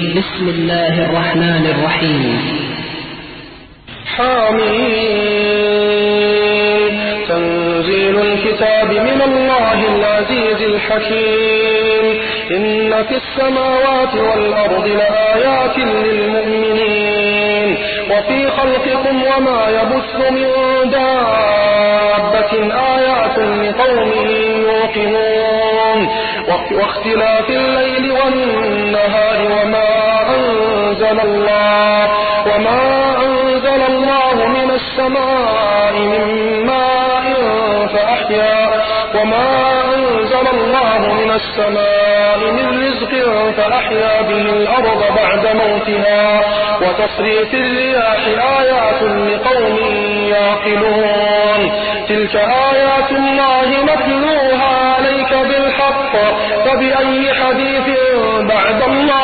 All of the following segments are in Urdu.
بسم الله الرحمن الرحيم. حميد تنزيل الكتاب من الله العزيز الحكيم. إن في السماوات والأرض لآيات للمؤمنين. وفي خلقكم وما يبث من دابة. آيات لقوم يوقنون. واختلاف الليل والنهار أنزل الله وما أنزل الله من السماء من ماء فأحيا وما أنزل الله من السماء من رزق فأحيا به الأرض بعد موتها وتصريف الرياح آيات لقوم يعقلون تلك آيات الله نتلوها عليك بالحق فبأي حديث بعد الله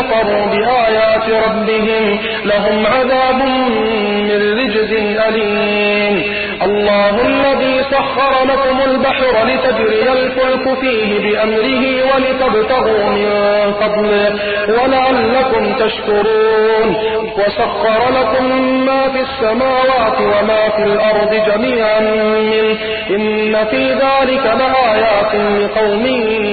كفروا بآيات ربهم لهم عذاب من رجز أليم. الله الذي سخر لكم البحر لتجري الفلك فيه بأمره ولتبتغوا من فضله ولعلكم تشكرون. وسخر لكم ما في السماوات وما في الأرض جميعا منه. إن في ذلك لآيات لقوم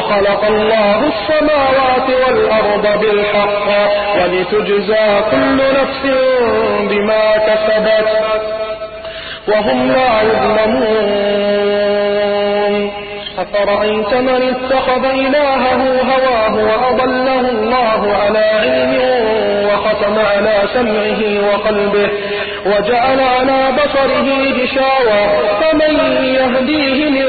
وخلق الله السماوات والأرض بالحق ولتجزى كل نفس بما كسبت وهم لا يظلمون. أفرأيت من اتخذ إلهه هواه وأضله الله على علم وختم على سمعه وقلبه وجعل على بصره غشاوة فمن يهديه من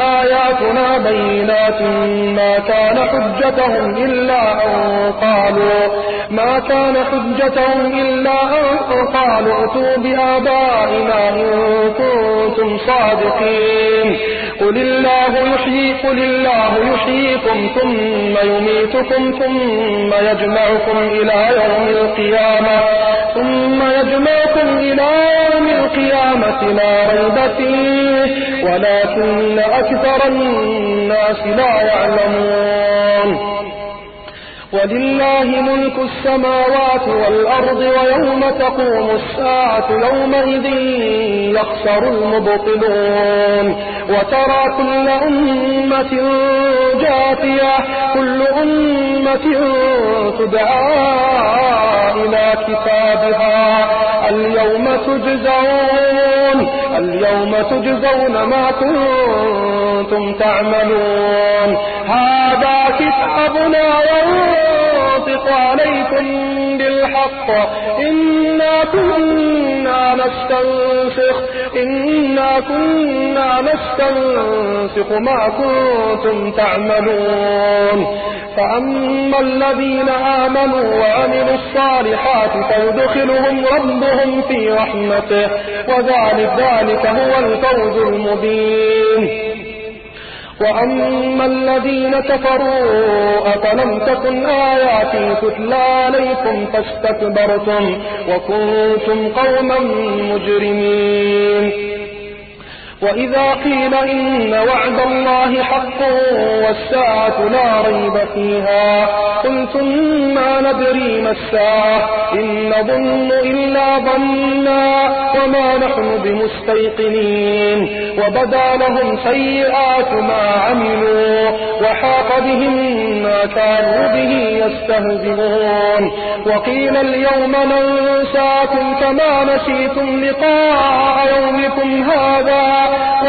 آياتنا بينات ما كان حجتهم إلا أن قالوا ما كان حجتهم إلا أن قالوا أتوا بآبائنا إن كنتم صادقين قل الله يحيي، قل الله يحييكم ثم يميتكم ثم يجمعكم إلى يوم القيامة، ثم يجمعكم إلى يوم القيامة لا ريب فيه، ولكن أكثر الناس لا يعلمون ولله ملك السماوات والأرض ويوم تقوم الساعة يومئذ يخسر المبطلون وترى كل أمة جاثية، كل أمة تدعى إلى كتابها، اليوم تجزون اليوم تجزون ما كنتم تعملون. هذا كتابنا ينطق عليكم بالحق. إنا كنا نستنسخ. إنا كنا نستنسخ. ما كنتم تعملون فأما الذين آمنوا وعملوا الصالحات فيدخلهم ربهم في رحمته وذلك ذلك هو الفوز المبين. وأما الذين كفروا أفلم تكن آياتي تتلى عليكم فاستكبرتم وكنتم قوما مجرمين. وإذا قيل إن وعد الله حق والساعة لا ريب فيها قلتم ما ندري ما الساعة إن نظن إلا ظنا وما نحن بمستيقنين وبدا لهم سيئات ما عملوا وحاق بهم ما كانوا به يستهزئون وقيل اليوم ننساكم كما نسيتم لقاء يومكم هذا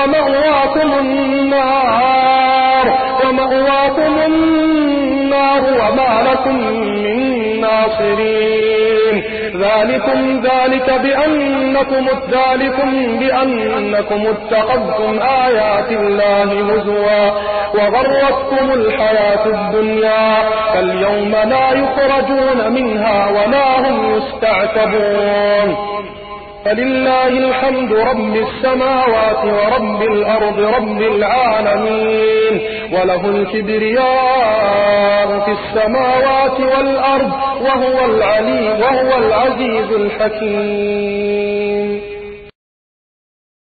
ومأواكم النار ومأواكم النار وما لكم من ناصرين. ذلكم، ذلك بأنكم، ذلكم بأنكم اتخذتم آيات الله هزوا وغرتكم الحياة الدنيا. فاليوم لا يخرجون منها ولا هم يستعتبون. فلله الحمد رب السماوات ورب الأرض رب العالمين وله الكبرياء في السماوات والأرض وهو العلي وهو العزيز الحكيم